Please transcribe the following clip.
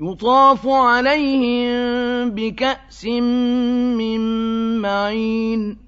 يطاف عليهم بكأس من معين.